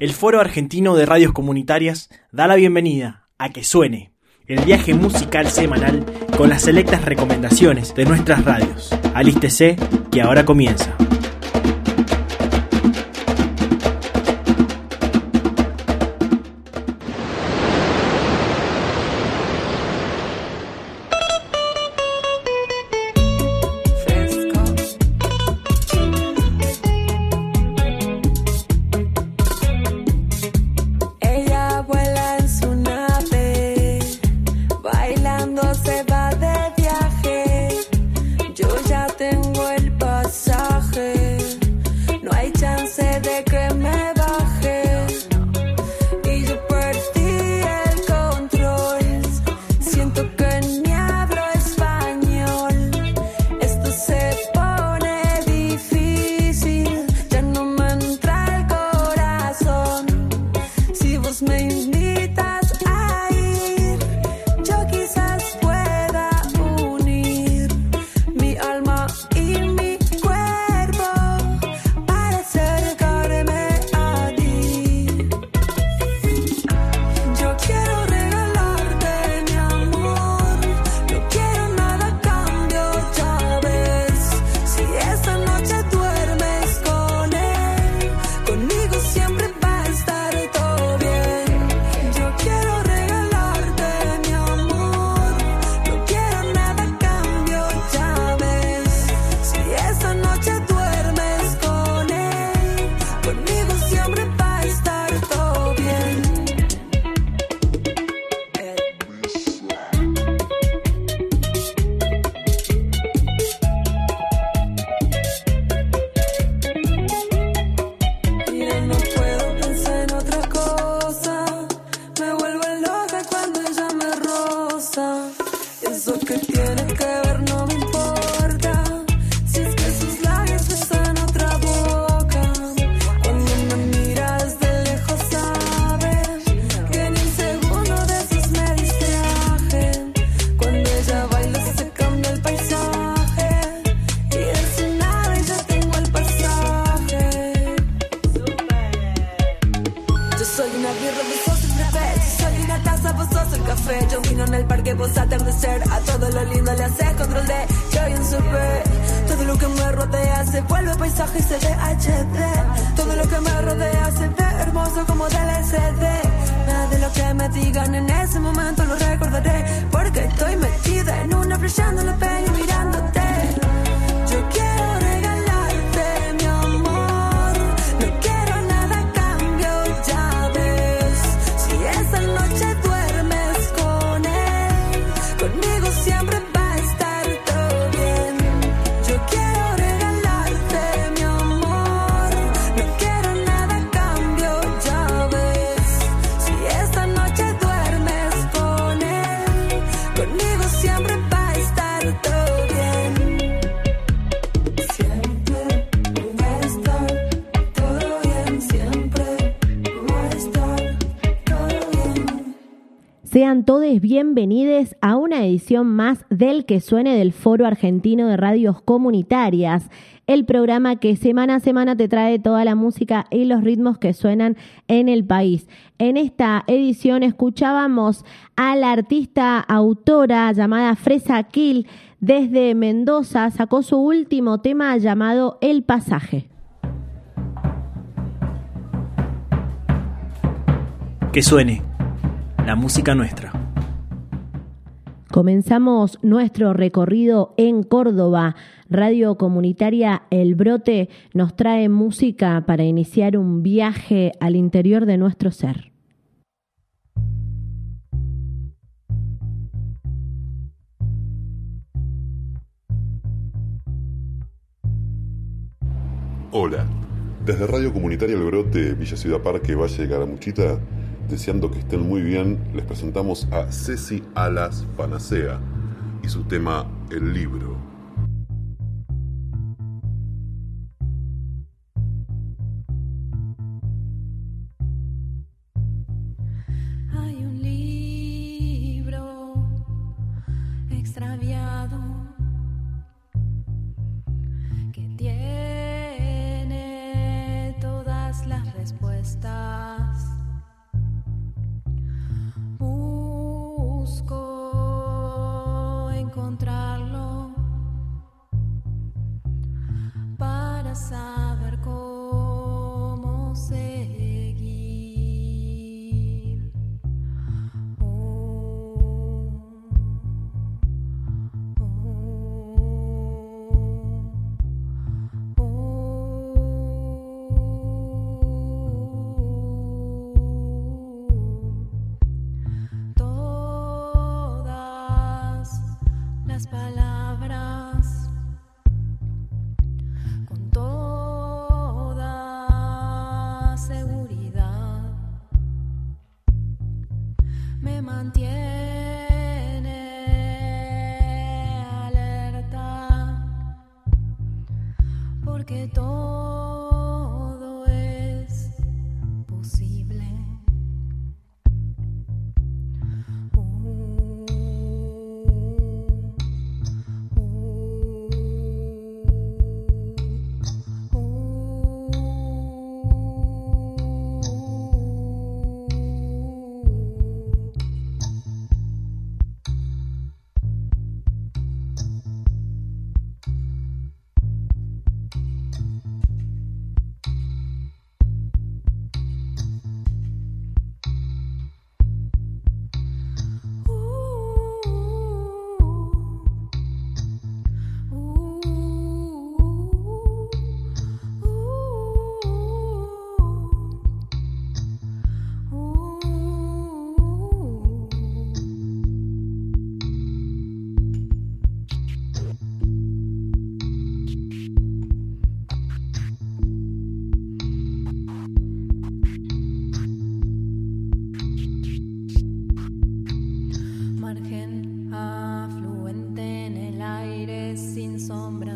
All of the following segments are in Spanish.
El Foro Argentino de Radios Comunitarias da la bienvenida a Que Suene, el viaje musical semanal con las selectas recomendaciones de nuestras radios. Alístese, que ahora comienza. lo que me rodea se vuelve paisaje y se ve HD. Todo lo que me rodea se ve hermoso como DLCD. Nada de lo que me digan en ese momento lo recordaré. Porque estoy metida en una flechando la peña mirándote. Sean todos bienvenidos a una edición más del que suene del Foro Argentino de Radios Comunitarias, el programa que semana a semana te trae toda la música y los ritmos que suenan en el país. En esta edición escuchábamos a la artista autora llamada Fresa Kill desde Mendoza, sacó su último tema llamado El Pasaje. Que suene la música nuestra. Comenzamos nuestro recorrido en Córdoba. Radio Comunitaria El Brote nos trae música para iniciar un viaje al interior de nuestro ser. Hola, desde Radio Comunitaria El Brote, Villa Ciudad Parque, Valle de Caramuchita, deseando que estén muy bien, les presentamos a Ceci Alas Panacea y su tema El libro.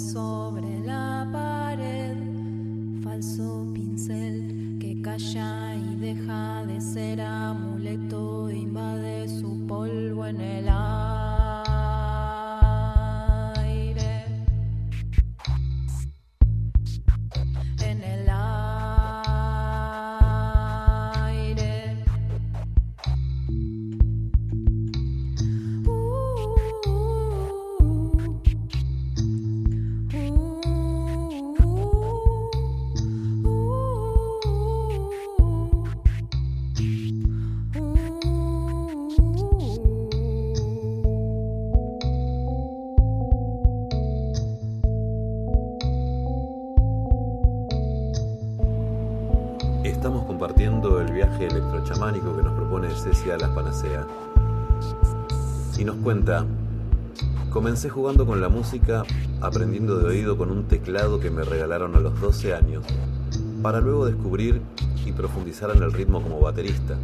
So. El viaje electrochamánico que nos propone Cecia Las Panacea. Y nos cuenta, comencé jugando con la música, aprendiendo de oído con un teclado que me regalaron a los 12 años, para luego descubrir y profundizar en el ritmo como baterista,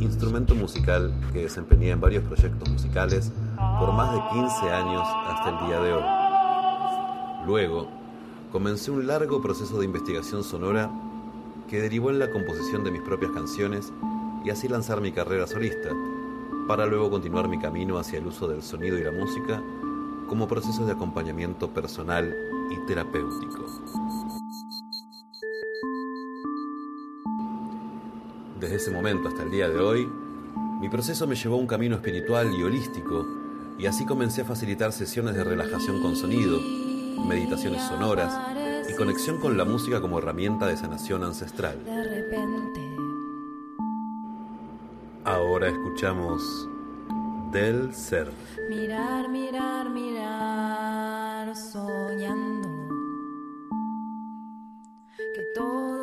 instrumento musical que desempeñé en varios proyectos musicales por más de 15 años hasta el día de hoy. Luego, comencé un largo proceso de investigación sonora que derivó en la composición de mis propias canciones y así lanzar mi carrera solista, para luego continuar mi camino hacia el uso del sonido y la música como procesos de acompañamiento personal y terapéutico. Desde ese momento hasta el día de hoy, mi proceso me llevó a un camino espiritual y holístico, y así comencé a facilitar sesiones de relajación con sonido, meditaciones sonoras y conexión con la música como herramienta de sanación ancestral. Ahora escuchamos Del Ser. Mirar, mirar, mirar, soñando que todo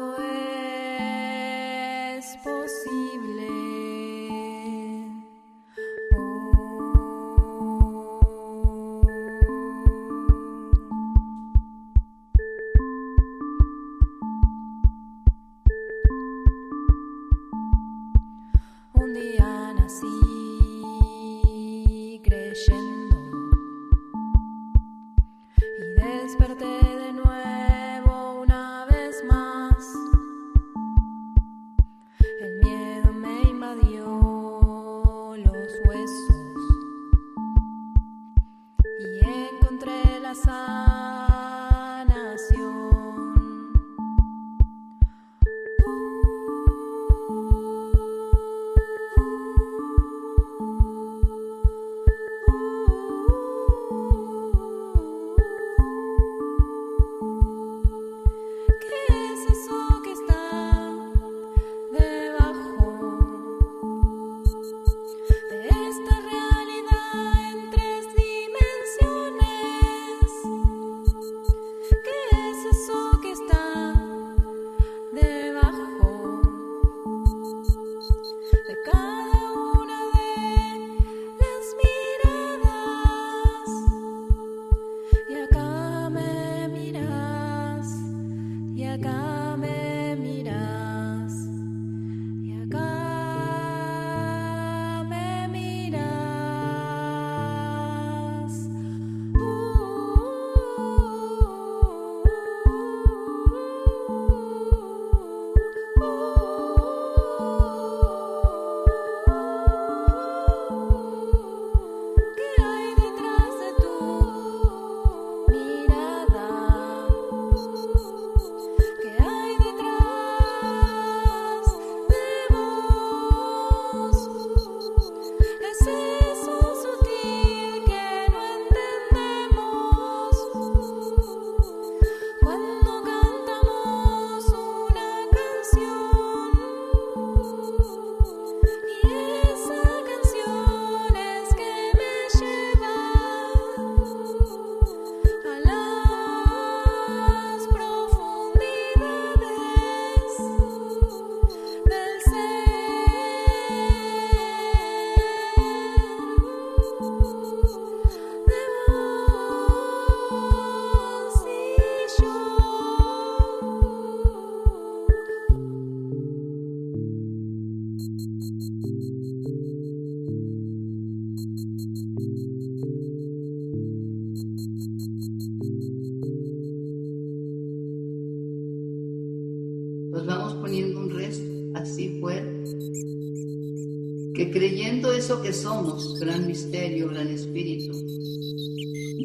eso que somos, gran misterio, gran espíritu,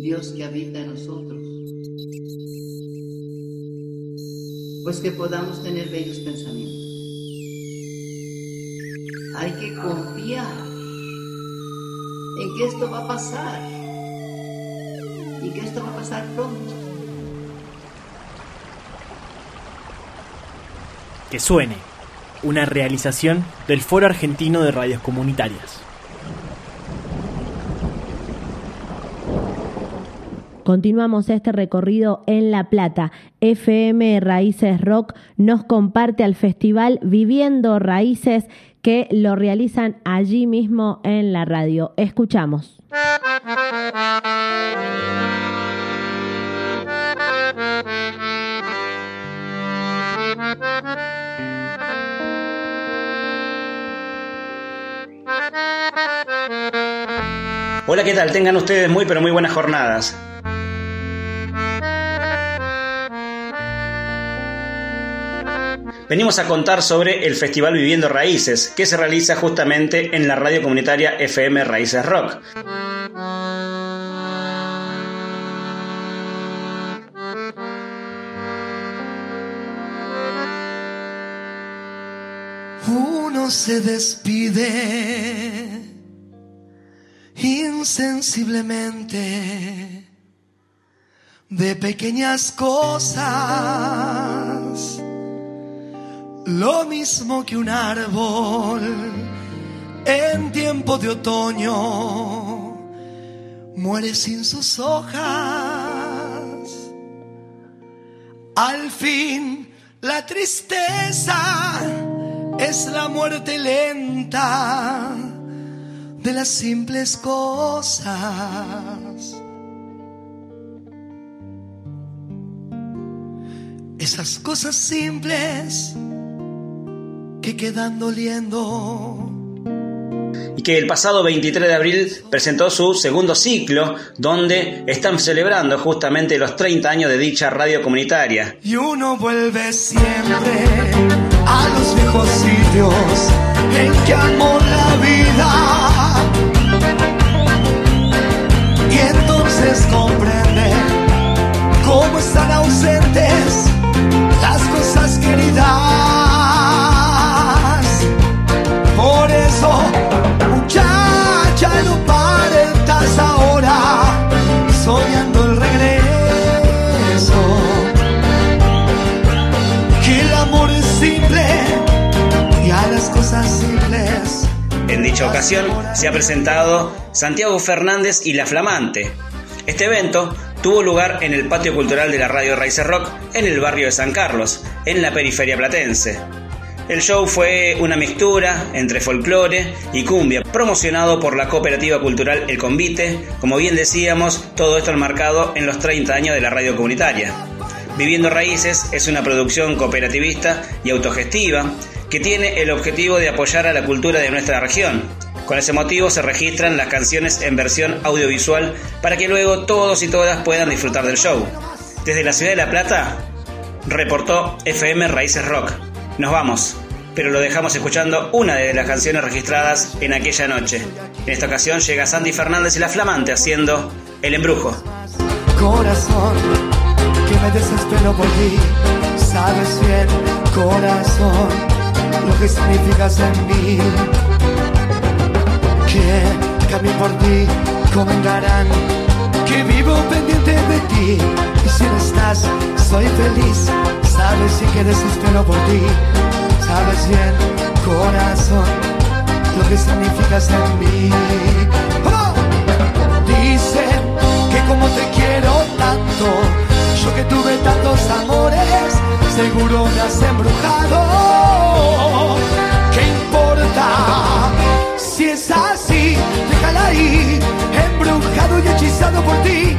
Dios que habita en nosotros, pues que podamos tener bellos pensamientos. Hay que confiar en que esto va a pasar y que esto va a pasar pronto. Que suene, una realización del Foro Argentino de Radios Comunitarias. Continuamos este recorrido en La Plata. FM Raíces Rock nos comparte al festival Viviendo Raíces que lo realizan allí mismo en la radio. Escuchamos. Hola, ¿qué tal? Tengan ustedes muy pero muy buenas jornadas. Venimos a contar sobre el Festival Viviendo Raíces, que se realiza justamente en la radio comunitaria FM Raíces Rock. Uno se despide insensiblemente de pequeñas cosas, lo mismo que un árbol en tiempo de otoño muere sin sus hojas. Al fin la tristeza es la muerte lenta de las simples cosas. Esas cosas simples que quedan doliendo. y que el pasado 23 de abril presentó su segundo ciclo, donde están celebrando justamente los 30 años de dicha radio comunitaria. Y uno vuelve siempre a los viejos sitios en que amó la vida. Y entonces comprende cómo están ausentes las cosas queridas. Dicha ocasión se ha presentado Santiago Fernández y La Flamante. Este evento tuvo lugar en el patio cultural de la radio Raíces Rock en el barrio de San Carlos, en la periferia platense. El show fue una mixtura entre folclore y cumbia, promocionado por la cooperativa cultural El Convite, como bien decíamos, todo esto enmarcado en los 30 años de la radio comunitaria. Viviendo Raíces es una producción cooperativista y autogestiva que tiene el objetivo de apoyar a la cultura de nuestra región. Con ese motivo se registran las canciones en versión audiovisual para que luego todos y todas puedan disfrutar del show. Desde la ciudad de La Plata, reportó FM Raíces Rock. Nos vamos, pero lo dejamos escuchando una de las canciones registradas en aquella noche. En esta ocasión llega Sandy Fernández y La Flamante haciendo El Embrujo. Corazón, que me desespero por ti. Sabes bien, corazón, lo que significas en mí. Que cambio por ti, comentarán que vivo pendiente de ti. Y si no estás, soy feliz. Sabes sí que desespero por ti. Sabes bien, corazón, lo que significas en mí. ¡Oh! Dicen que como te quiero tanto, yo que tuve tantos amores, seguro me has embrujado. ¿Qué importa? Si es así, déjala ahí, embrujado y hechizado por ti.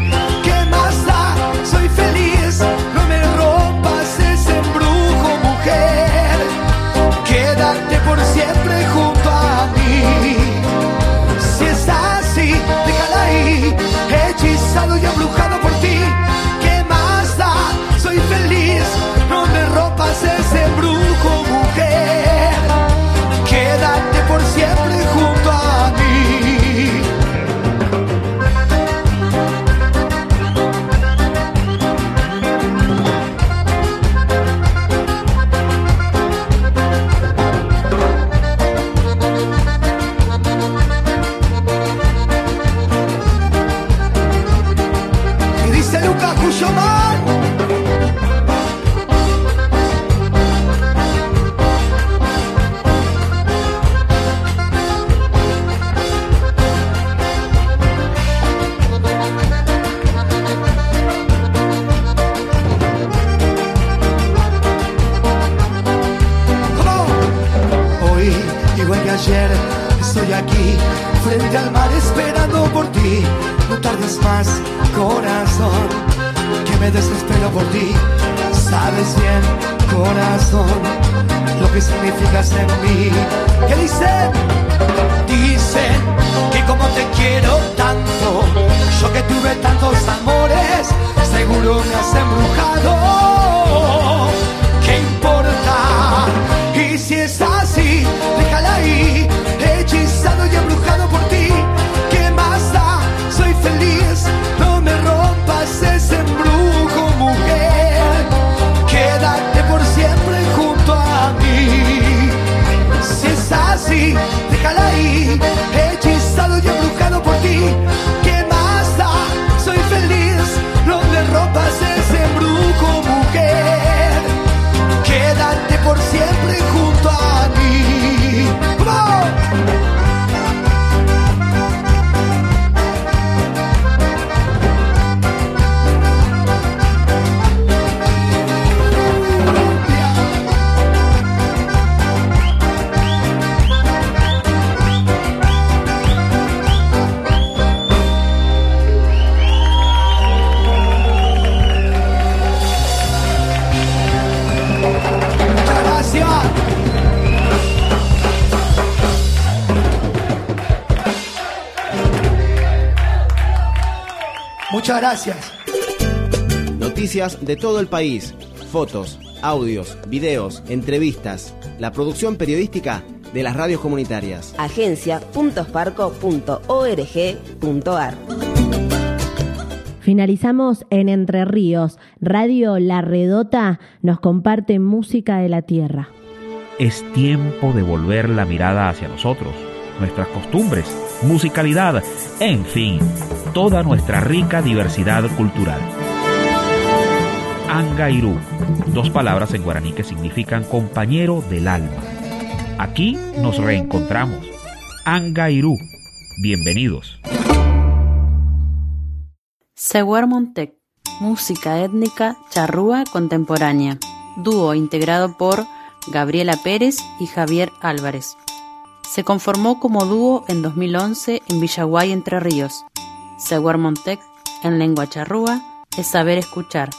Muchas gracias. Noticias de todo el país, fotos, audios, videos, entrevistas, la producción periodística de las radios comunitarias. agencia.sparco.org.ar Finalizamos en Entre Ríos. Radio La Redota nos comparte música de la tierra. Es tiempo de volver la mirada hacia nosotros, nuestras costumbres, musicalidad, en fin, toda nuestra rica diversidad cultural. Angairú, dos palabras en guaraní que significan compañero del alma. Aquí nos reencontramos. Angairú, bienvenidos. Sewer Montec, música étnica charrúa contemporánea, dúo integrado por Gabriela Pérez y Javier Álvarez. Se conformó como dúo en 2011 en Villaguay, Entre Ríos. Sewer Montec, en lengua charrúa, es saber escuchar,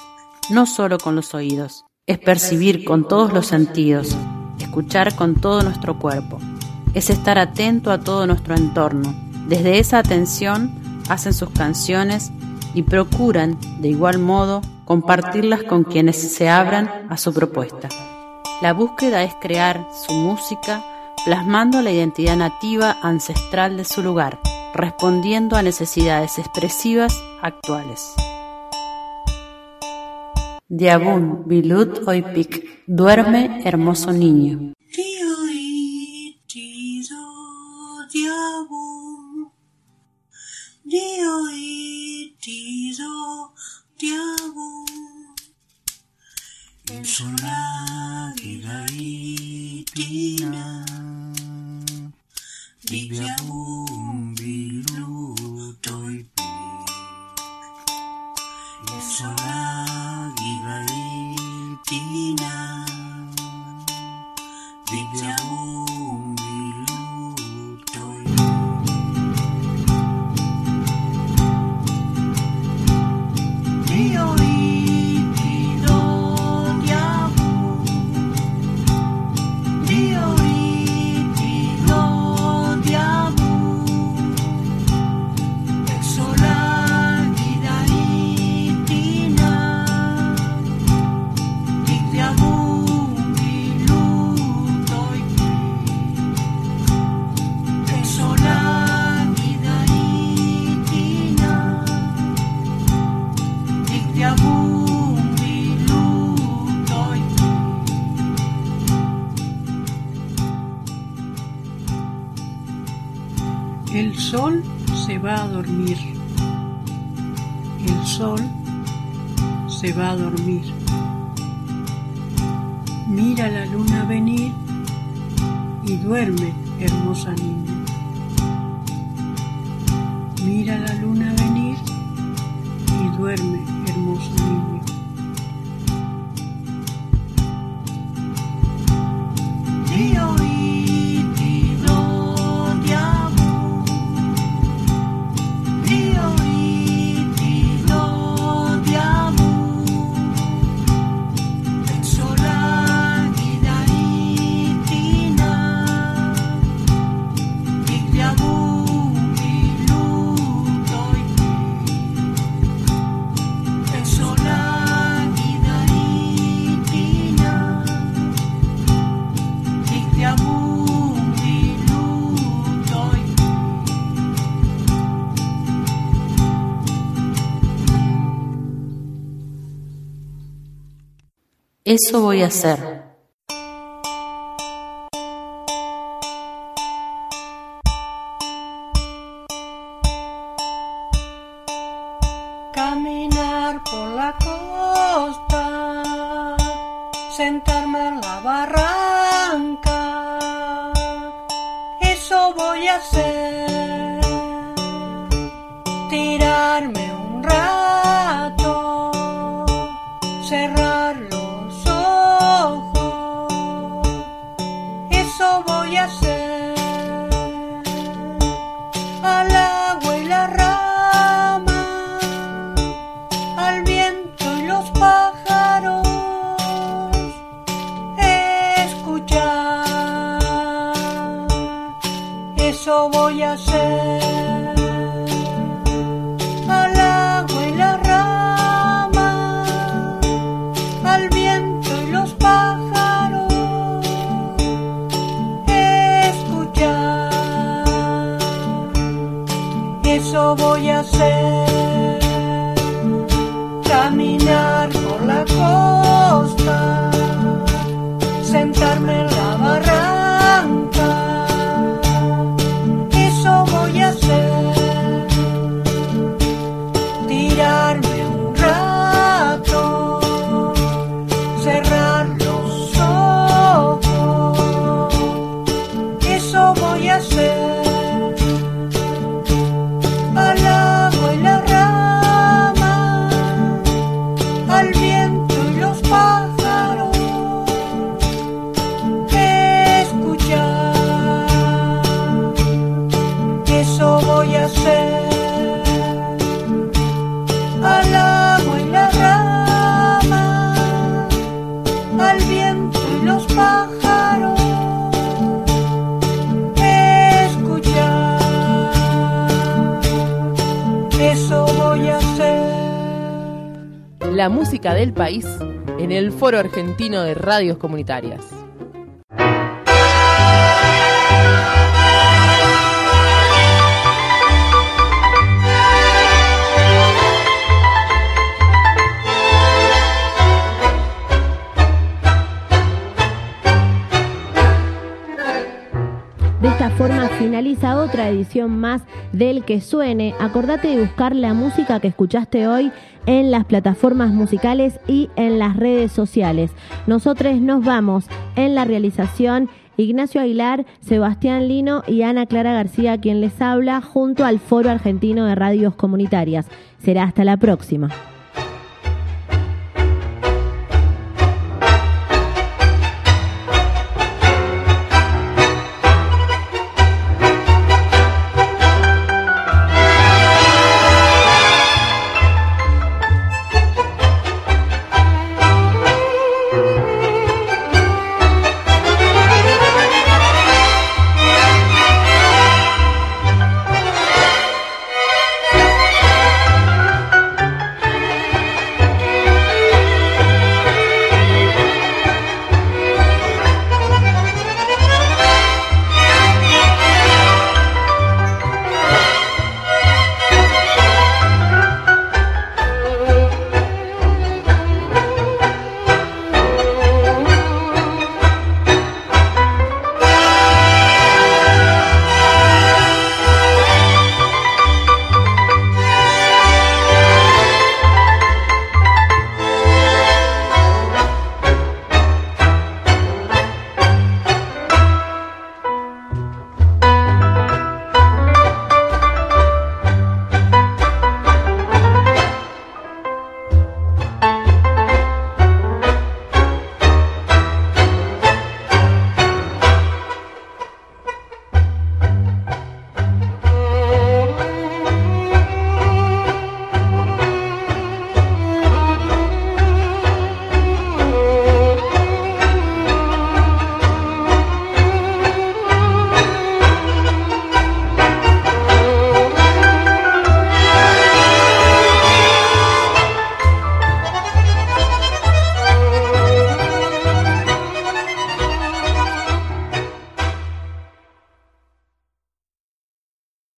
no solo con los oídos, es percibir con todos los sentidos, escuchar con todo nuestro cuerpo, es estar atento a todo nuestro entorno. Desde esa atención hacen sus canciones y procuran, de igual modo, compartirlas con quienes se abran a su propuesta. La búsqueda es crear su música plasmando la identidad nativa ancestral de su lugar, respondiendo a necesidades expresivas actuales. Diabun Bilut Oipik, duerme hermoso niño. El sol se va a dormir. El sol se va a dormir. Mira la luna venir y duerme, hermosa niña. Mira la luna venir y duerme, Eso voy a hacer. Caminar por la costa, sentarme en la barranca, eso voy a hacer. Tirarme un rato, cerrar La música del país en el Foro Argentino de Radios Comunitarias. Finaliza otra edición más del que suene. Acordate de buscar la música que escuchaste hoy en las plataformas musicales y en las redes sociales. Nosotros nos vamos en la realización Ignacio Aguilar, Sebastián Lino y Ana Clara García quien les habla junto al Foro Argentino de Radios Comunitarias. Será hasta la próxima.